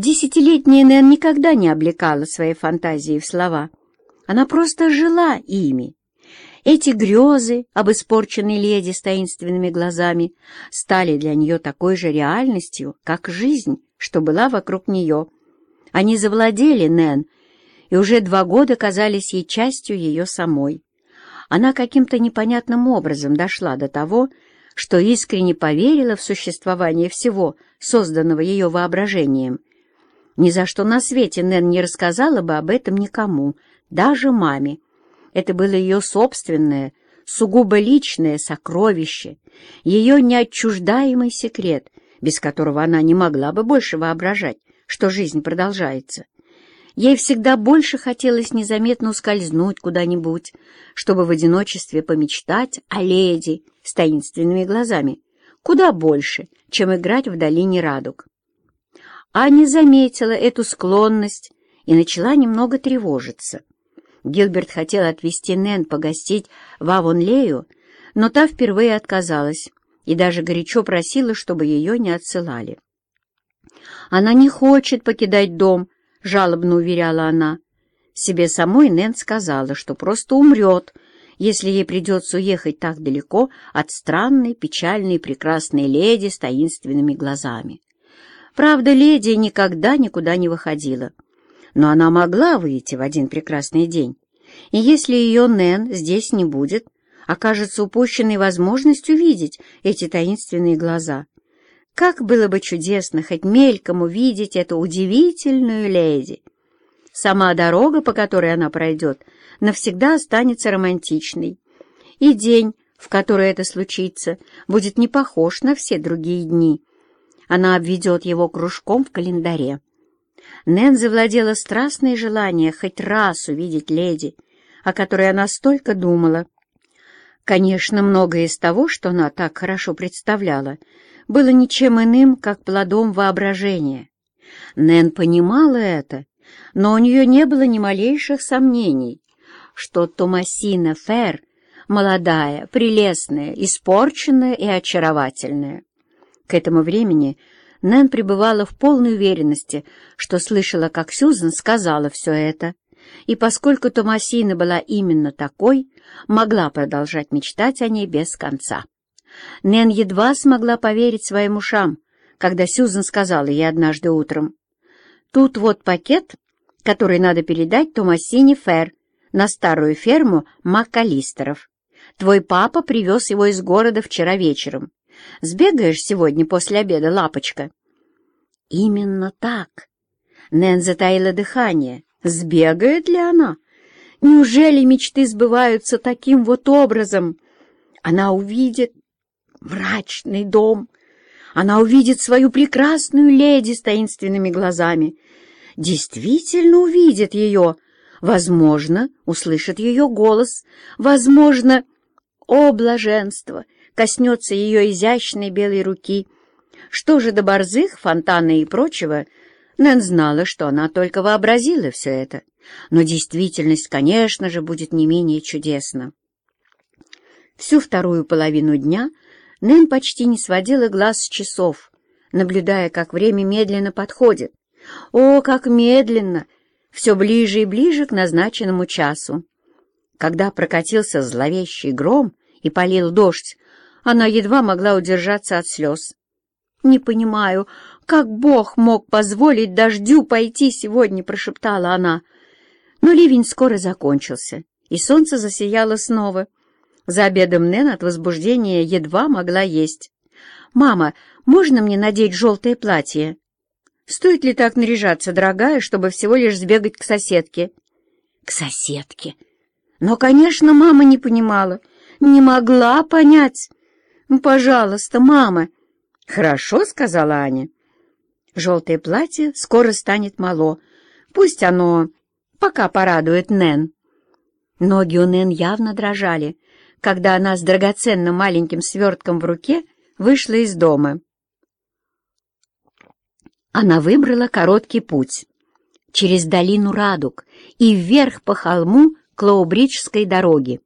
Десятилетняя Нэн никогда не облекала свои фантазии в слова. Она просто жила ими. Эти грезы об испорченной леди с таинственными глазами стали для нее такой же реальностью, как жизнь, что была вокруг нее. Они завладели Нэн и уже два года казались ей частью ее самой. Она каким-то непонятным образом дошла до того, что искренне поверила в существование всего, созданного ее воображением. Ни за что на свете Нэн не рассказала бы об этом никому, даже маме. Это было ее собственное, сугубо личное сокровище, ее неотчуждаемый секрет, без которого она не могла бы больше воображать, что жизнь продолжается. Ей всегда больше хотелось незаметно ускользнуть куда-нибудь, чтобы в одиночестве помечтать о леди с таинственными глазами, куда больше, чем играть в долине радуг. Аня заметила эту склонность и начала немного тревожиться. Гилберт хотел отвезти Нэн погостить в Авонлею, но та впервые отказалась и даже горячо просила, чтобы ее не отсылали. Она не хочет покидать дом, — жалобно уверяла она. Себе самой Нэн сказала, что просто умрет, если ей придется уехать так далеко от странной, печальной, прекрасной леди с таинственными глазами. Правда, леди никогда никуда не выходила. Но она могла выйти в один прекрасный день. И если ее Нэн здесь не будет, окажется упущенной возможностью видеть эти таинственные глаза. Как было бы чудесно хоть мельком увидеть эту удивительную леди! Сама дорога, по которой она пройдет, навсегда останется романтичной. И день, в который это случится, будет не похож на все другие дни. Она обведет его кружком в календаре. Нэн завладела страстное желание хоть раз увидеть леди, о которой она столько думала. Конечно, многое из того, что она так хорошо представляла, было ничем иным, как плодом воображения. Нэн понимала это, но у нее не было ни малейших сомнений, что Томасина Фер молодая, прелестная, испорченная и очаровательная. К этому времени Нэн пребывала в полной уверенности, что слышала, как Сьюзен сказала все это, и поскольку Томасина была именно такой, могла продолжать мечтать о ней без конца. Нэн едва смогла поверить своим ушам, когда Сьюзен сказала ей однажды утром, «Тут вот пакет, который надо передать Томасине Фер на старую ферму Маккалистеров. Твой папа привез его из города вчера вечером. Сбегаешь сегодня после обеда, лапочка?» «Именно так!» Нэн затаила дыхание. «Сбегает ли она? Неужели мечты сбываются таким вот образом?» Она увидит мрачный дом. Она увидит свою прекрасную леди с таинственными глазами. Действительно увидит ее. Возможно, услышит ее голос. Возможно, о, блаженство, коснется ее изящной белой руки. Что же до борзых, фонтана и прочего, Нэн знала, что она только вообразила все это. Но действительность, конечно же, будет не менее чудесна. Всю вторую половину дня Нэн почти не сводила глаз с часов, наблюдая, как время медленно подходит. О, как медленно! Все ближе и ближе к назначенному часу. Когда прокатился зловещий гром и полил дождь, она едва могла удержаться от слез. «Не понимаю, как Бог мог позволить дождю пойти сегодня?» — прошептала она. Но ливень скоро закончился, и солнце засияло снова — за обедом Нэн от возбуждения едва могла есть. «Мама, можно мне надеть желтое платье?» «Стоит ли так наряжаться, дорогая, чтобы всего лишь сбегать к соседке?» «К соседке?» Но, конечно, мама не понимала, не могла понять. «Ну, пожалуйста, мама!» «Хорошо», — сказала Аня. «Желтое платье скоро станет мало. Пусть оно пока порадует Нэн». Ноги у Нэн явно дрожали когда она с драгоценным маленьким свертком в руке вышла из дома. Она выбрала короткий путь через долину Радуг и вверх по холму Клоубриджской дороги.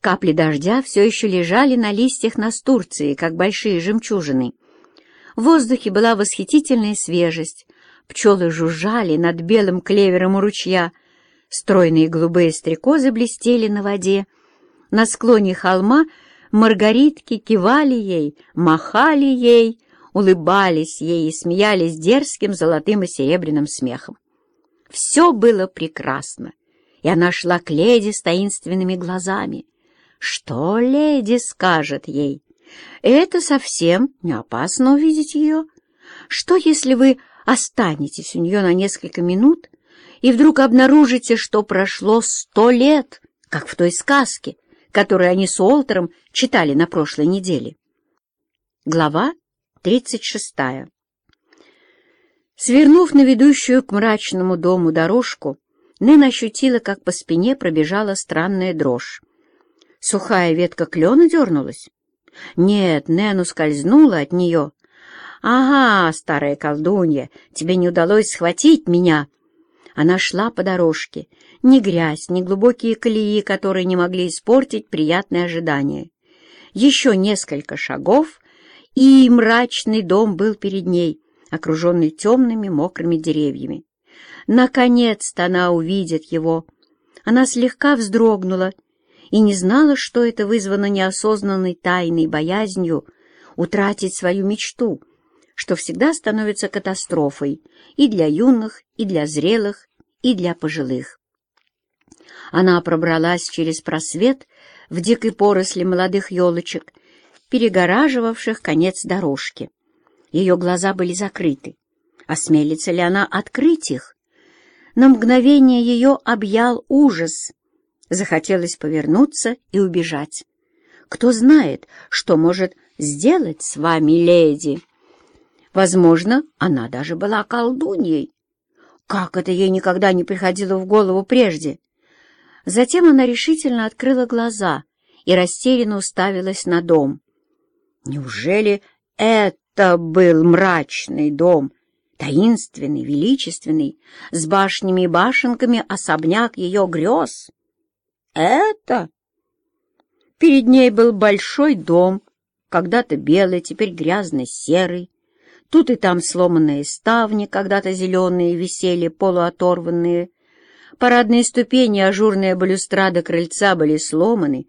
Капли дождя все еще лежали на листьях настурции, как большие жемчужины. В воздухе была восхитительная свежесть, Пчелы жужжали над белым клевером у ручья. Стройные голубые стрекозы блестели на воде. На склоне холма маргаритки кивали ей, махали ей, улыбались ей и смеялись дерзким золотым и серебряным смехом. Все было прекрасно, и она шла к леди с таинственными глазами. Что леди скажет ей? Это совсем не опасно увидеть ее. Что, если вы останетесь у нее на несколько минут и вдруг обнаружите, что прошло сто лет, как в той сказке, которую они с Уолтером читали на прошлой неделе? Глава тридцать шестая Свернув на ведущую к мрачному дому дорожку, Нэн ощутила, как по спине пробежала странная дрожь. Сухая ветка клена дернулась? Нет, Нэн ускользнула от нее. «Ага, старая колдунья, тебе не удалось схватить меня!» Она шла по дорожке. Ни грязь, ни глубокие колеи, которые не могли испортить приятное ожидание. Еще несколько шагов, и мрачный дом был перед ней — окруженный темными мокрыми деревьями. Наконец-то она увидит его. Она слегка вздрогнула и не знала, что это вызвано неосознанной тайной боязнью утратить свою мечту, что всегда становится катастрофой и для юных, и для зрелых, и для пожилых. Она пробралась через просвет в дикой поросли молодых елочек, перегораживавших конец дорожки. Ее глаза были закрыты. Осмелится ли она открыть их? На мгновение ее объял ужас. Захотелось повернуться и убежать. Кто знает, что может сделать с вами леди? Возможно, она даже была колдуньей. Как это ей никогда не приходило в голову прежде? Затем она решительно открыла глаза и растерянно уставилась на дом. Неужели это был мрачный дом, таинственный, величественный, с башнями и башенками особняк ее грез. Это? Перед ней был большой дом, когда-то белый, теперь грязно-серый. Тут и там сломанные ставни, когда-то зеленые, висели полуоторванные. Парадные ступени, ажурная балюстрада крыльца были сломаны,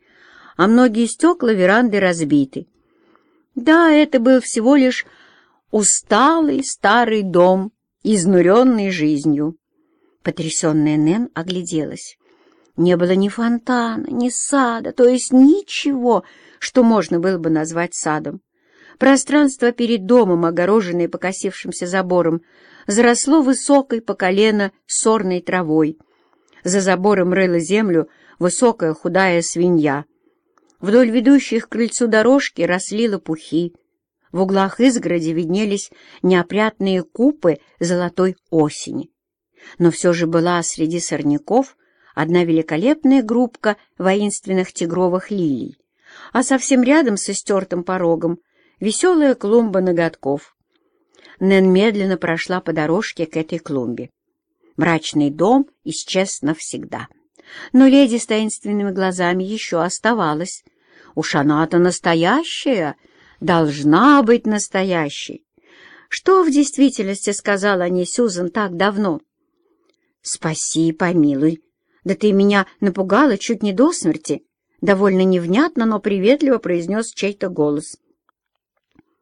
а многие стекла веранды разбиты. Да, это был всего лишь усталый старый дом, изнуренный жизнью. Потрясенная Нэн огляделась. Не было ни фонтана, ни сада, то есть ничего, что можно было бы назвать садом. Пространство перед домом, огороженное покосившимся забором, заросло высокой по колено сорной травой. За забором рыла землю высокая худая свинья. Вдоль ведущих к крыльцу дорожки росли лопухи. В углах изгороди виднелись неопрятные купы золотой осени. Но все же была среди сорняков одна великолепная группка воинственных тигровых лилий, а совсем рядом со стертым порогом веселая клумба ноготков. Нэн медленно прошла по дорожке к этой клумбе. Мрачный дом исчез навсегда. Но леди с таинственными глазами еще оставалась. Уж она-то настоящая, должна быть настоящей. Что в действительности сказала о ней Сюзан так давно? «Спаси, помилуй. Да ты меня напугала чуть не до смерти», — довольно невнятно, но приветливо произнес чей-то голос.